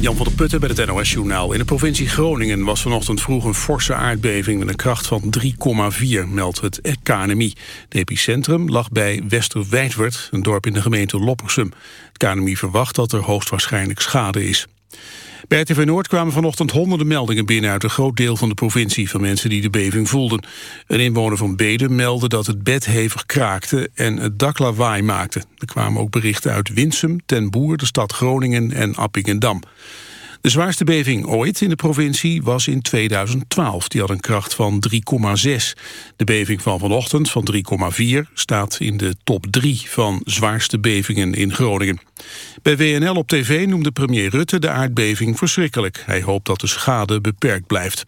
Jan van der Putten bij het NOS-journaal. In de provincie Groningen was vanochtend vroeg een forse aardbeving... met een kracht van 3,4, meldt het KNMI. Het epicentrum lag bij Westerwijdwerd, een dorp in de gemeente Loppersum. Het KNMI verwacht dat er hoogstwaarschijnlijk schade is. Bij RTV Noord kwamen vanochtend honderden meldingen binnen uit een groot deel van de provincie van mensen die de beving voelden. Een inwoner van Beden meldde dat het bed hevig kraakte en het dak lawaai maakte. Er kwamen ook berichten uit Winsum, Ten Boer, de stad Groningen en Appingedam. De zwaarste beving ooit in de provincie was in 2012. Die had een kracht van 3,6. De beving van vanochtend van 3,4 staat in de top 3 van zwaarste bevingen in Groningen. Bij WNL op tv noemde premier Rutte de aardbeving verschrikkelijk. Hij hoopt dat de schade beperkt blijft.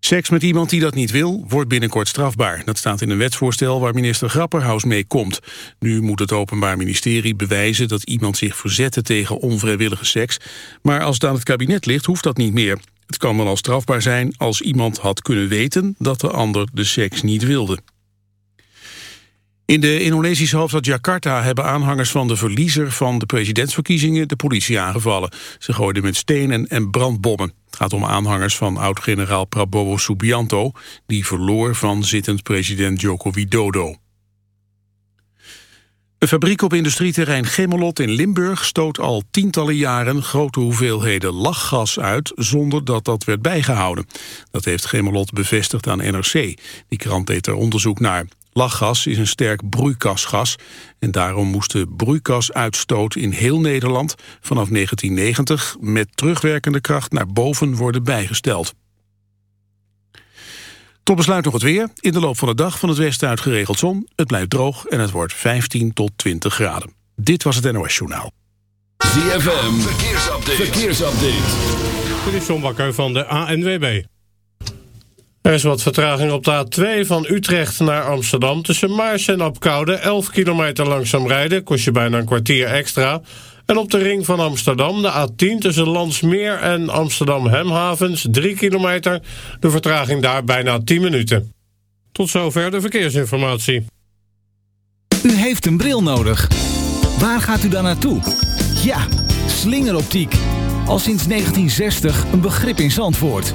Seks met iemand die dat niet wil, wordt binnenkort strafbaar. Dat staat in een wetsvoorstel waar minister Grapperhaus mee komt. Nu moet het Openbaar Ministerie bewijzen dat iemand zich verzette tegen onvrijwillige seks. Maar als het aan het kabinet ligt, hoeft dat niet meer. Het kan dan al strafbaar zijn als iemand had kunnen weten dat de ander de seks niet wilde. In de Indonesische hoofdstad Jakarta hebben aanhangers van de verliezer van de presidentsverkiezingen de politie aangevallen. Ze gooiden met stenen en brandbommen. Het gaat om aanhangers van oud-generaal Prabowo Subianto, die verloor van zittend president Joko Widodo. Een fabriek op industrieterrein Gemmelot in Limburg stoot al tientallen jaren grote hoeveelheden lachgas uit zonder dat dat werd bijgehouden. Dat heeft Gemmelot bevestigd aan NRC. Die krant deed er onderzoek naar. Lachgas is een sterk broeikasgas en daarom moest de broeikasuitstoot in heel Nederland vanaf 1990 met terugwerkende kracht naar boven worden bijgesteld. Tot besluit nog het weer. In de loop van de dag van het westen uit geregeld zon. Het blijft droog en het wordt 15 tot 20 graden. Dit was het NOS Journaal. ZFM, verkeersupdate. verkeersupdate. Dit is John Bakker van de ANWB. Er is wat vertraging op de A2 van Utrecht naar Amsterdam. Tussen Maars en Apkoude 11 kilometer langzaam rijden. Kost je bijna een kwartier extra. En op de ring van Amsterdam, de A10 tussen Landsmeer en Amsterdam-Hemhavens... 3 kilometer, de vertraging daar bijna 10 minuten. Tot zover de verkeersinformatie. U heeft een bril nodig. Waar gaat u dan naartoe? Ja, slingeroptiek. Al sinds 1960 een begrip in Zandvoort.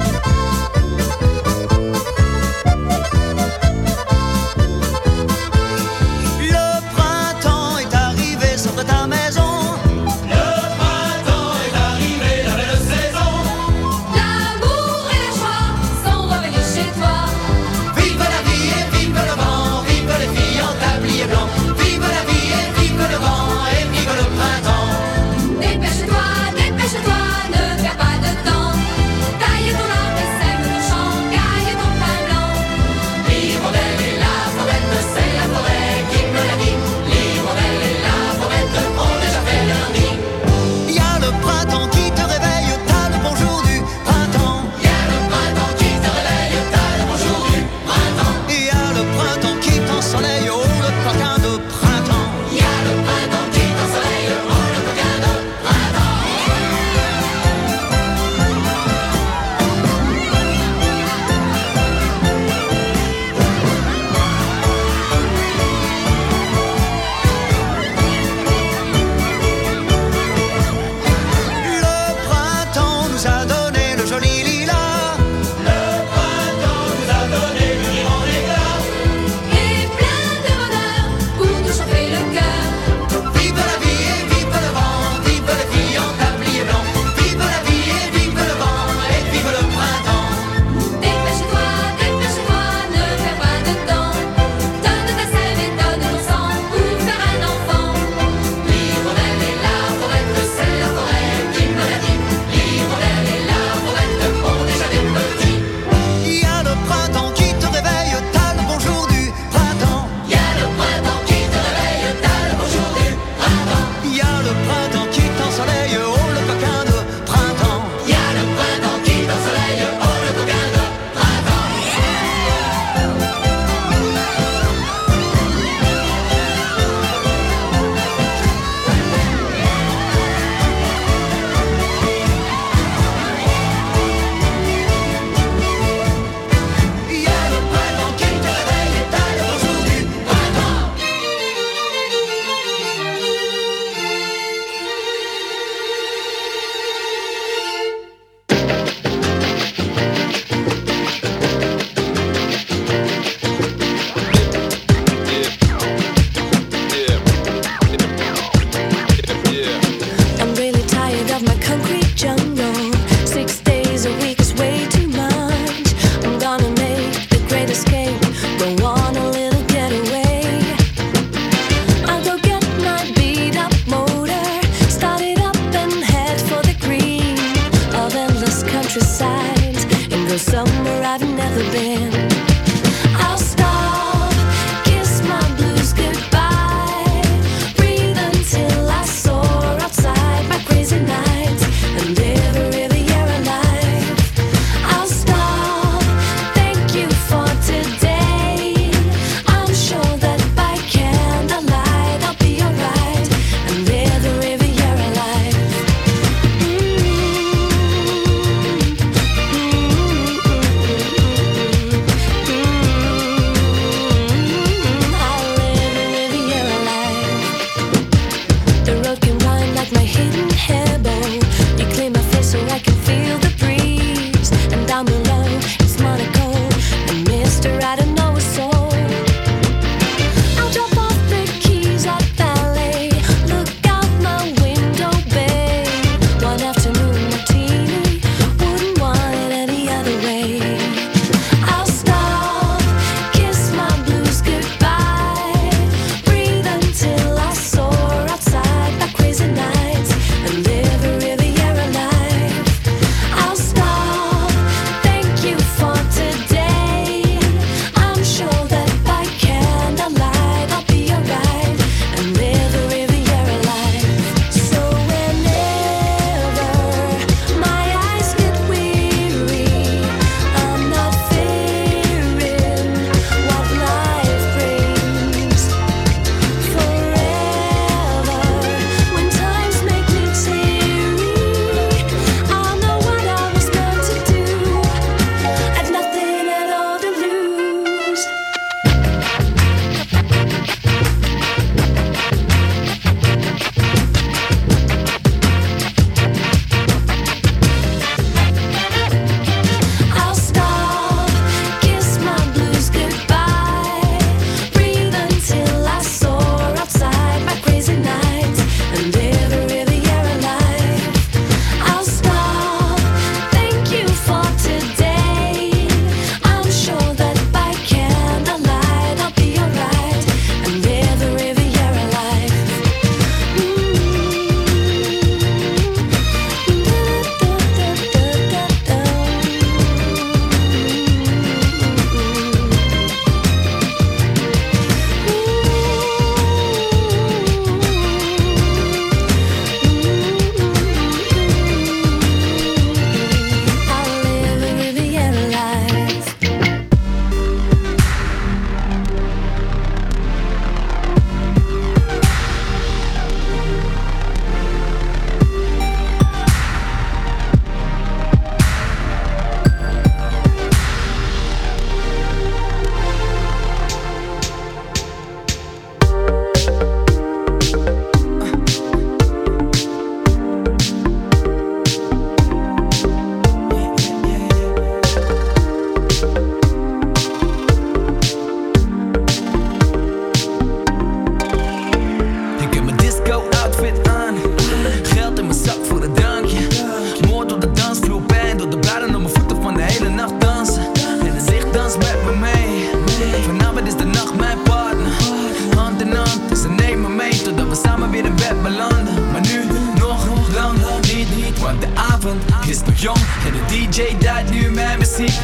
En de DJ duidt nu mijn muziek.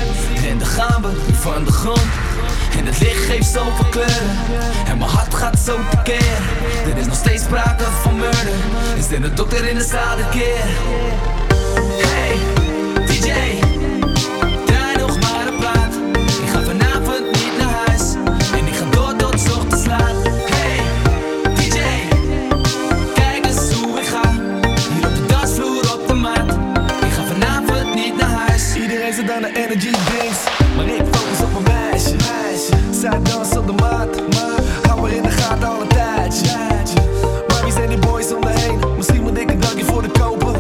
En daar gaan we nu van de grond. En het licht geeft zoveel kleuren. En mijn hart gaat zo tekeer Er is nog steeds sprake van murder. Is er een dokter in de zaal keer? Hey. aan de energy drinks. Maar ik focus op mijn meisje. meisje. Zij dansen op de maat. Maar hou maar in de gaten al een tijdje. Maar wie die boys om me heen? Misschien moet ik een dankje voor de kopen.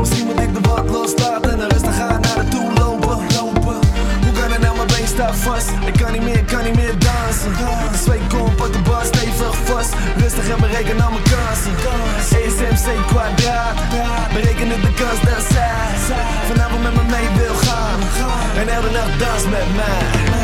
Misschien moet ik de wat loslaten. En rustig gaan naar de toe lopen. lopen. Hoe kan het nou? Mijn been staat vast. Ik kan niet meer, kan niet meer dansen. Twee komp op de bar, stevig vast. Rustig en bereken al mijn kansen. ESMC kwadraat. Berekenen de kans dat zij vanavond met me mee en elke nacht dans met mij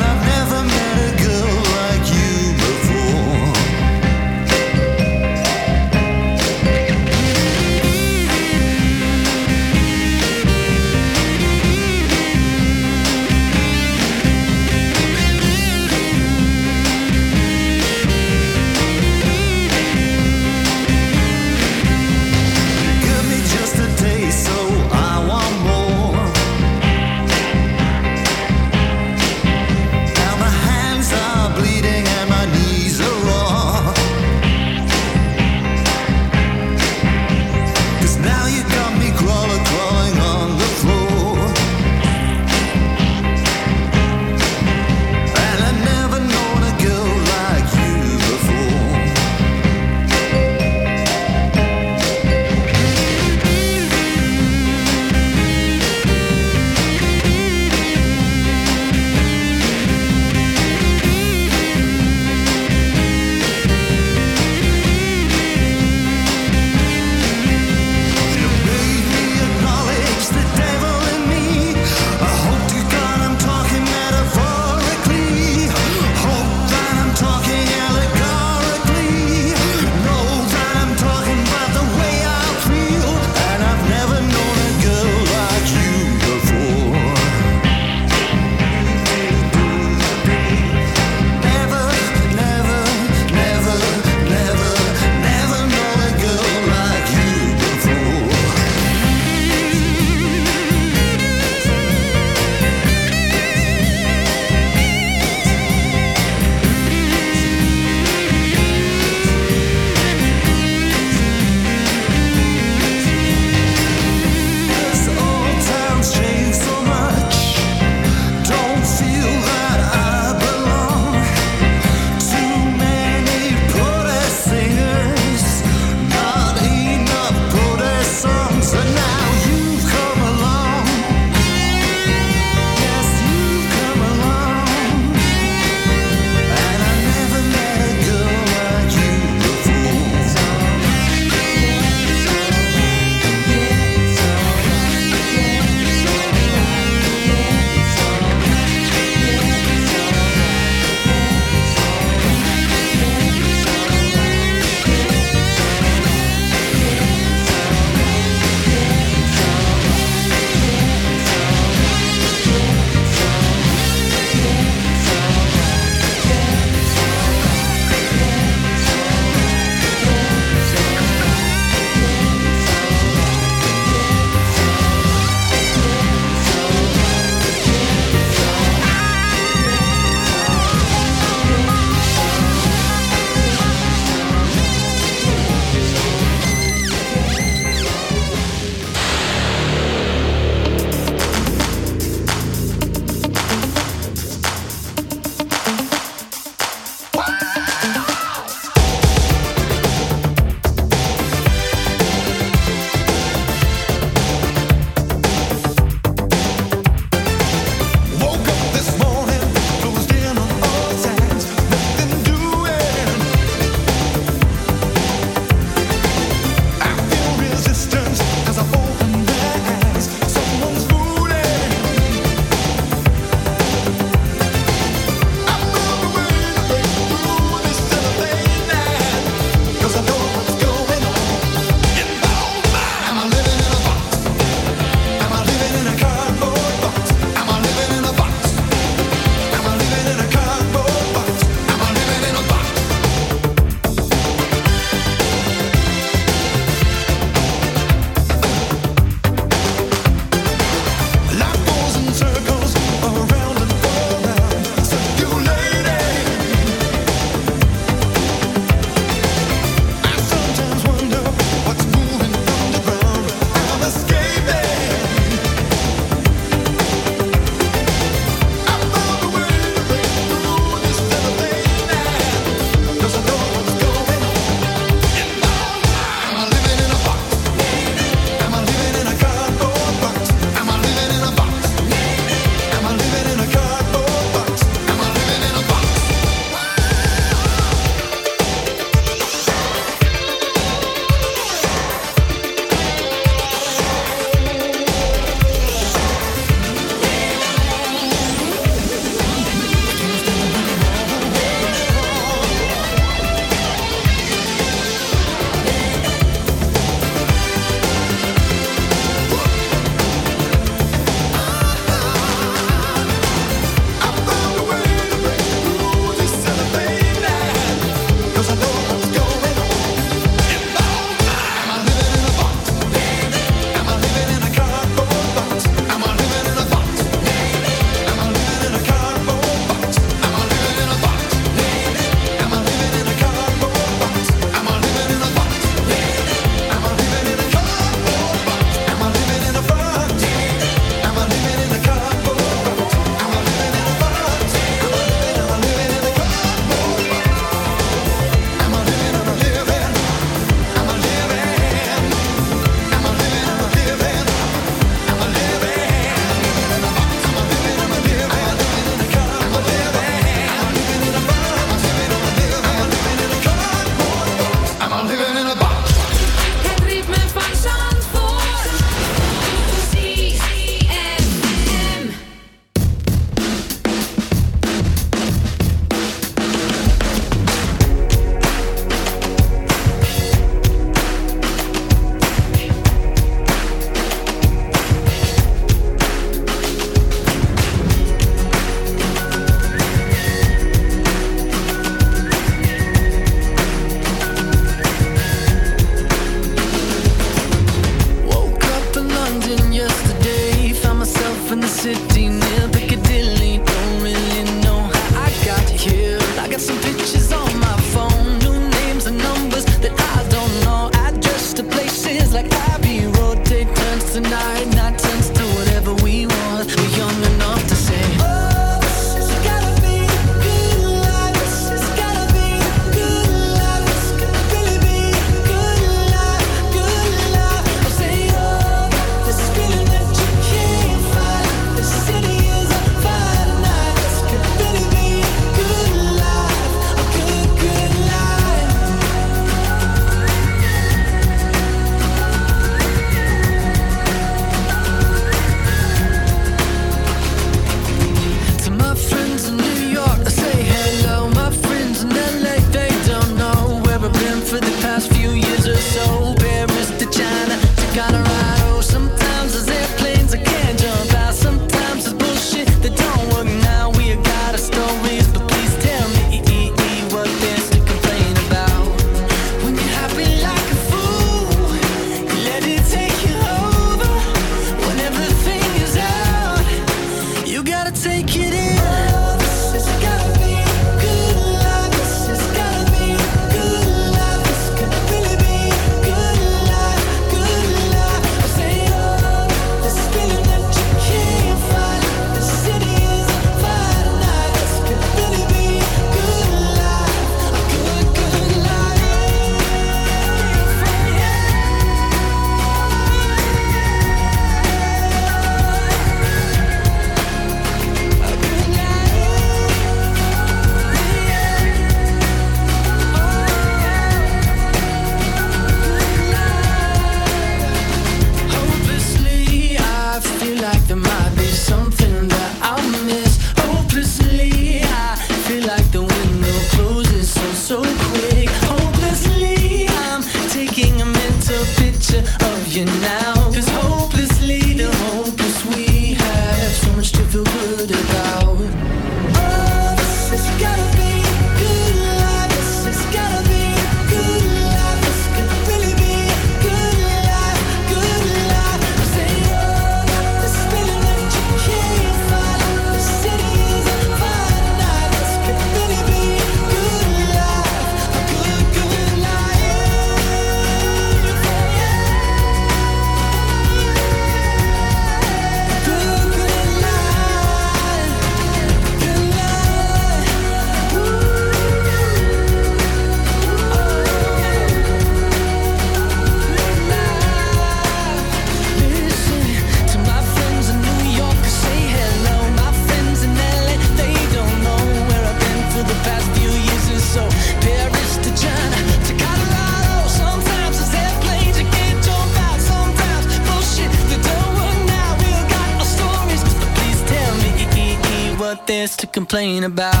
complain about.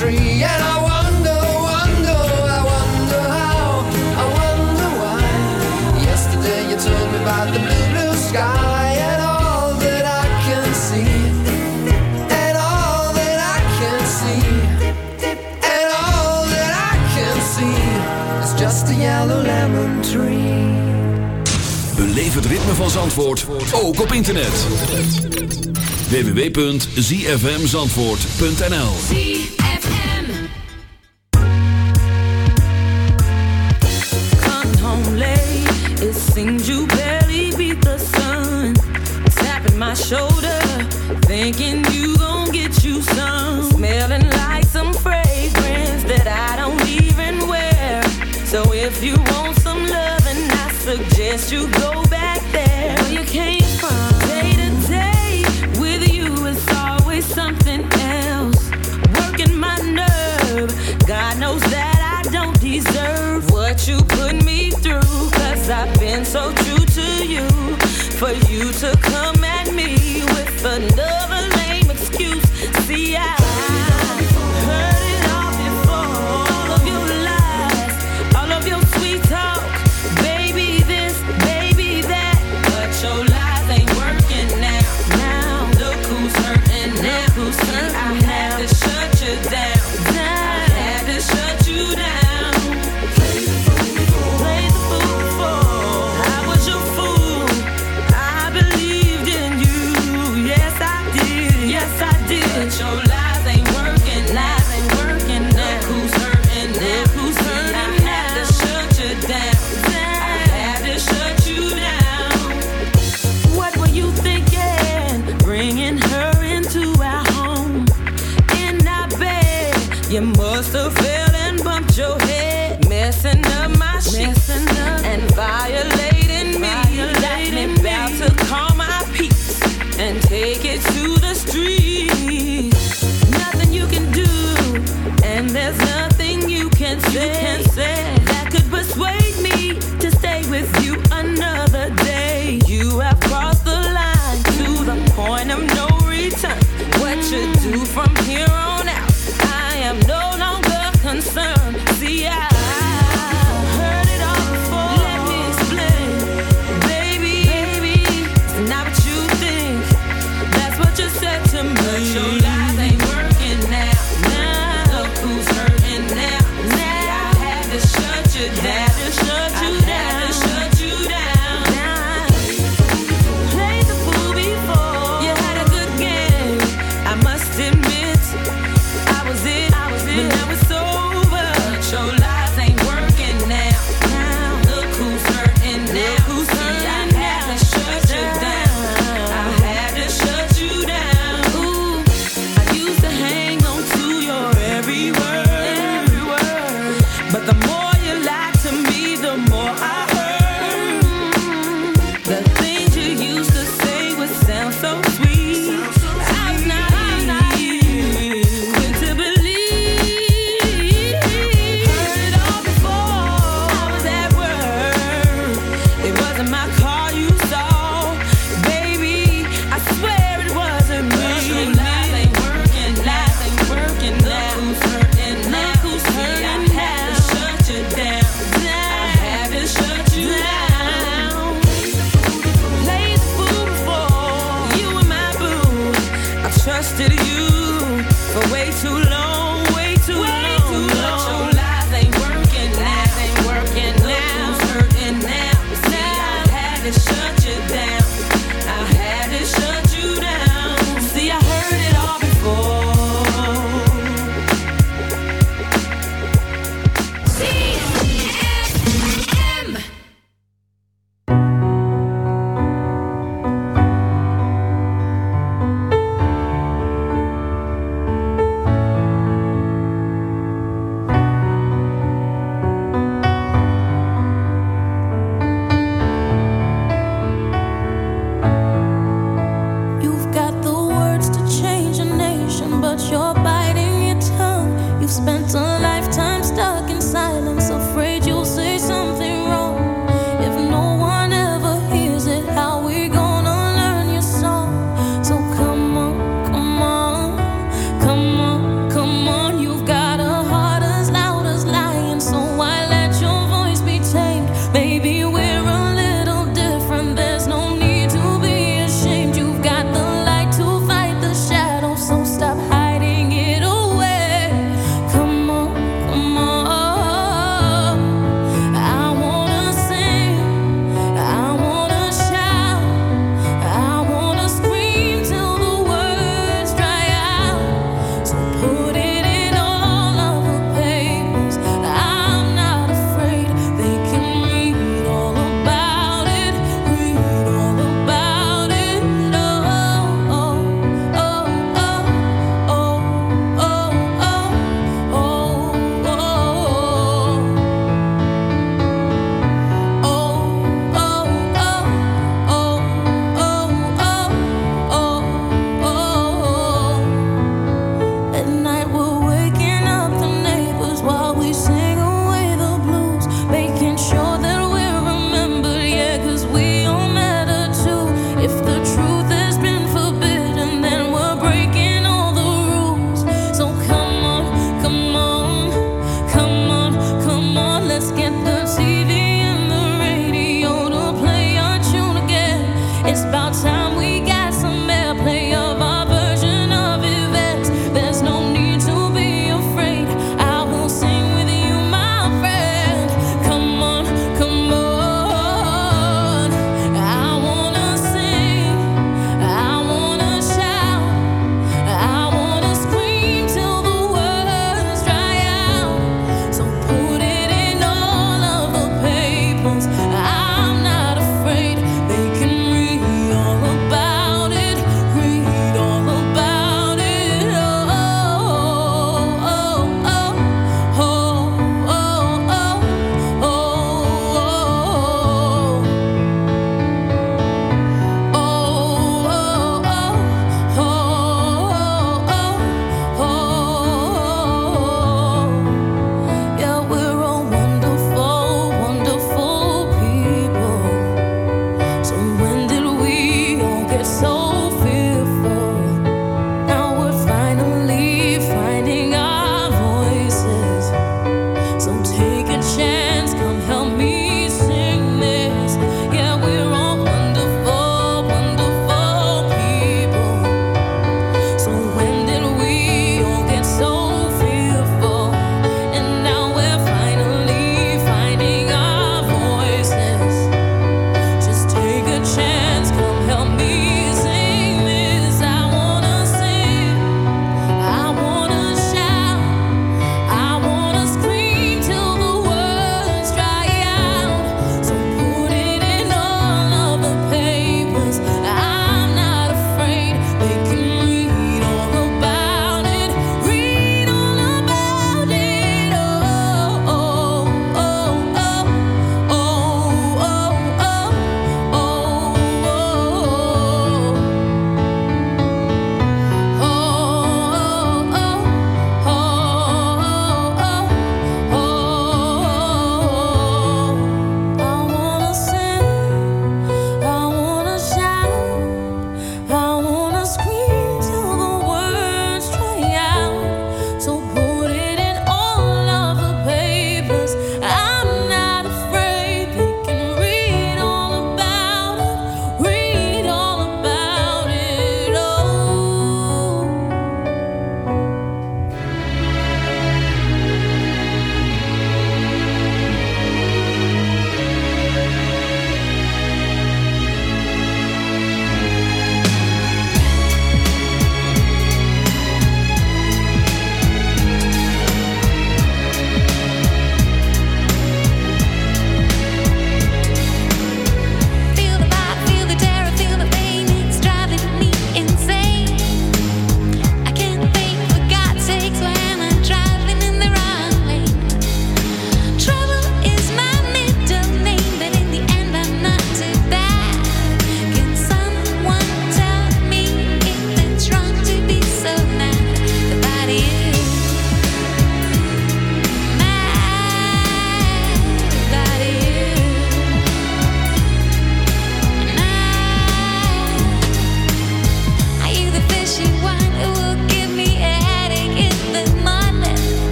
tree and I wonder, wonder, I wonder how, I wonder why. Yesterday you told me about the blue, blue sky and all that I can see. And all that I can see. And all that I can see is just a yellow lemon tree. Beleef het ritme van Zandvoort, ook op internet. www.zfmzandvoort.nl